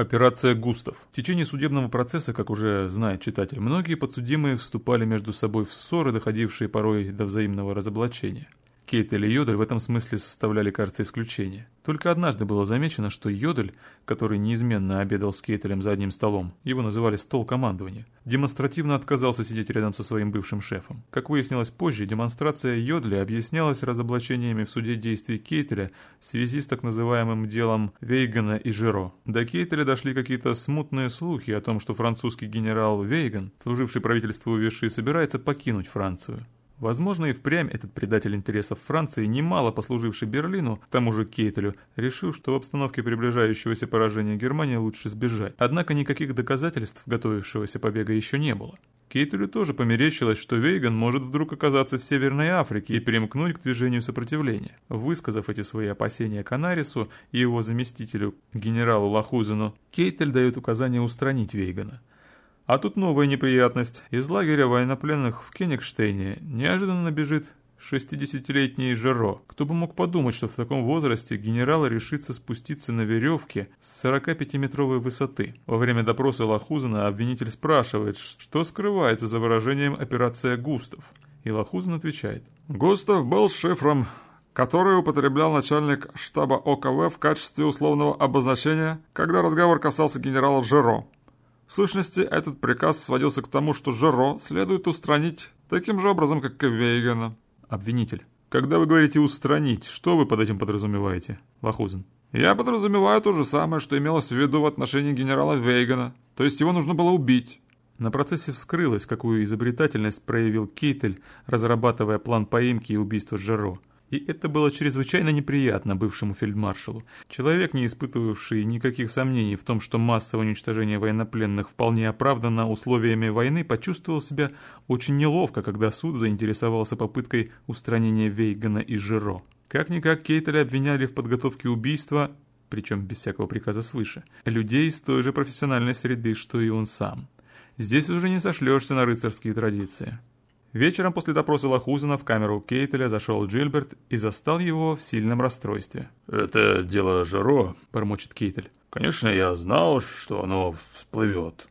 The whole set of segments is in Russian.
Операция «Густав». В течение судебного процесса, как уже знает читатель, многие подсудимые вступали между собой в ссоры, доходившие порой до взаимного разоблачения. Кейтель и Йодель в этом смысле составляли, кажется, исключение. Только однажды было замечено, что Йодель, который неизменно обедал с Кейтелем за одним столом, его называли «стол командования», демонстративно отказался сидеть рядом со своим бывшим шефом. Как выяснилось позже, демонстрация Йодля объяснялась разоблачениями в суде действий Кейтеля в связи с так называемым делом Вейгана и Жиро. До Кейтеля дошли какие-то смутные слухи о том, что французский генерал Вейган, служивший правительству Виши, собирается покинуть Францию. Возможно, и впрямь этот предатель интересов Франции, немало послуживший Берлину, тому же Кейтелю, решил, что в обстановке приближающегося поражения Германии лучше сбежать. Однако никаких доказательств готовившегося побега еще не было. Кейтелю тоже померещилось, что Вейган может вдруг оказаться в Северной Африке и примкнуть к движению сопротивления. Высказав эти свои опасения Канарису и его заместителю, генералу Лахузену, Кейтель дает указание устранить Вейгана. А тут новая неприятность. Из лагеря военнопленных в Кенигштейне неожиданно бежит 60-летний Жеро. Кто бы мог подумать, что в таком возрасте генерал решится спуститься на веревке с 45-метровой высоты. Во время допроса Лахузена обвинитель спрашивает, что скрывается за выражением «операция Густав». И Лахузен отвечает. «Густав был шифром, который употреблял начальник штаба ОКВ в качестве условного обозначения, когда разговор касался генерала Жеро. В сущности, этот приказ сводился к тому, что Жеро следует устранить таким же образом, как и Вейгана. Обвинитель. Когда вы говорите «устранить», что вы под этим подразумеваете? Лохузин. Я подразумеваю то же самое, что имелось в виду в отношении генерала Вейгана. То есть его нужно было убить. На процессе вскрылось, какую изобретательность проявил Кейтель, разрабатывая план поимки и убийства Жеро. И это было чрезвычайно неприятно бывшему фельдмаршалу. Человек, не испытывавший никаких сомнений в том, что массовое уничтожение военнопленных вполне оправдано условиями войны, почувствовал себя очень неловко, когда суд заинтересовался попыткой устранения Вейгана и Жиро. Как-никак Кейтеля обвиняли в подготовке убийства, причем без всякого приказа свыше, людей из той же профессиональной среды, что и он сам. Здесь уже не сошлешься на рыцарские традиции. Вечером после допроса Лохузина в камеру Кейтеля зашел Джильберт и застал его в сильном расстройстве. «Это дело Жаро», — бормочет Кейтель. «Конечно, я знал, что оно всплывет.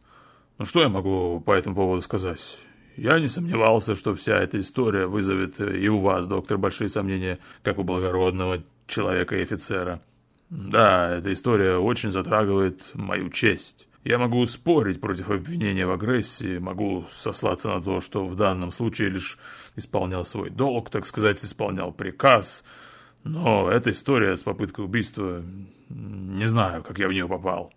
Но что я могу по этому поводу сказать? Я не сомневался, что вся эта история вызовет и у вас, доктор, большие сомнения, как у благородного человека и офицера. Да, эта история очень затрагивает мою честь». Я могу спорить против обвинения в агрессии, могу сослаться на то, что в данном случае лишь исполнял свой долг, так сказать, исполнял приказ. Но эта история с попыткой убийства... Не знаю, как я в нее попал.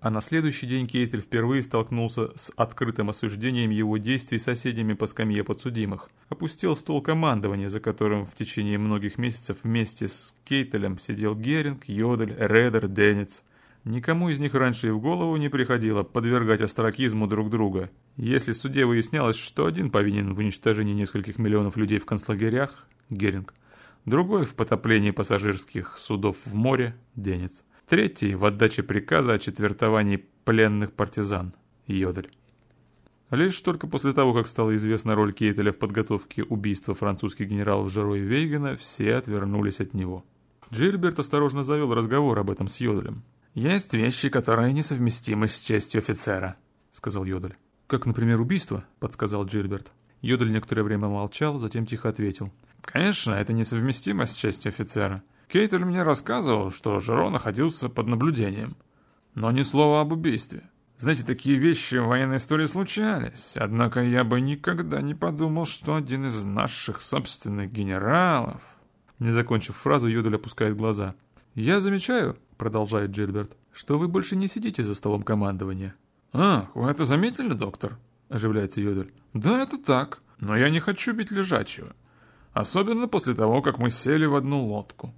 А на следующий день Кейтель впервые столкнулся с открытым осуждением его действий соседями по скамье подсудимых. Опустил стол командования, за которым в течение многих месяцев вместе с Кейтелем сидел Геринг, Йодель, Редер, Денец. Никому из них раньше и в голову не приходило подвергать остракизму друг друга. Если в суде выяснялось, что один повинен в уничтожении нескольких миллионов людей в концлагерях – Геринг, другой в потоплении пассажирских судов в море – Денец, третий в отдаче приказа о четвертовании пленных партизан – Йодель. Лишь только после того, как стала известна роль Кейтеля в подготовке убийства французских генералов Жаро и Вейгена, все отвернулись от него. Джильберт осторожно завел разговор об этом с Йоделем. «Есть вещи, которые несовместимы с честью офицера», — сказал Йодель. «Как, например, убийство», — подсказал Джильберт. Йодель некоторое время молчал, затем тихо ответил. «Конечно, это несовместимо с честью офицера. Кейтель мне рассказывал, что Жеро находился под наблюдением. Но ни слова об убийстве. Знаете, такие вещи в военной истории случались, однако я бы никогда не подумал, что один из наших собственных генералов...» Не закончив фразу, Йодель опускает глаза. «Я замечаю», — продолжает Джильберт, — «что вы больше не сидите за столом командования». «Ах, вы это заметили, доктор?» — оживляется Йодель. «Да, это так, но я не хочу бить лежачего. Особенно после того, как мы сели в одну лодку».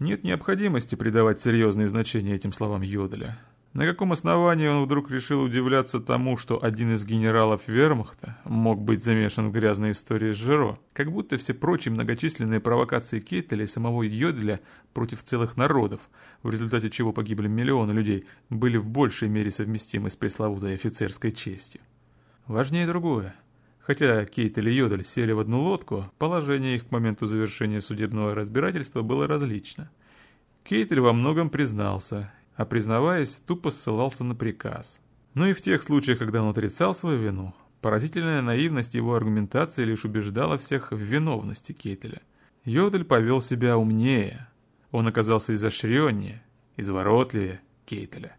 Нет необходимости придавать серьезные значения этим словам Йоделя. На каком основании он вдруг решил удивляться тому, что один из генералов вермахта мог быть замешан в грязной истории с Жиро? Как будто все прочие многочисленные провокации Кейтеля и самого Йоделя против целых народов, в результате чего погибли миллионы людей, были в большей мере совместимы с пресловутой офицерской честью. Важнее другое. Хотя Кейтель и Йодель сели в одну лодку, положение их к моменту завершения судебного разбирательства было различно. Кейтель во многом признался – а признаваясь, тупо ссылался на приказ. Но и в тех случаях, когда он отрицал свою вину, поразительная наивность его аргументации лишь убеждала всех в виновности Кейтеля. Йодель повел себя умнее. Он оказался изощреннее, изворотливее Кейтеля.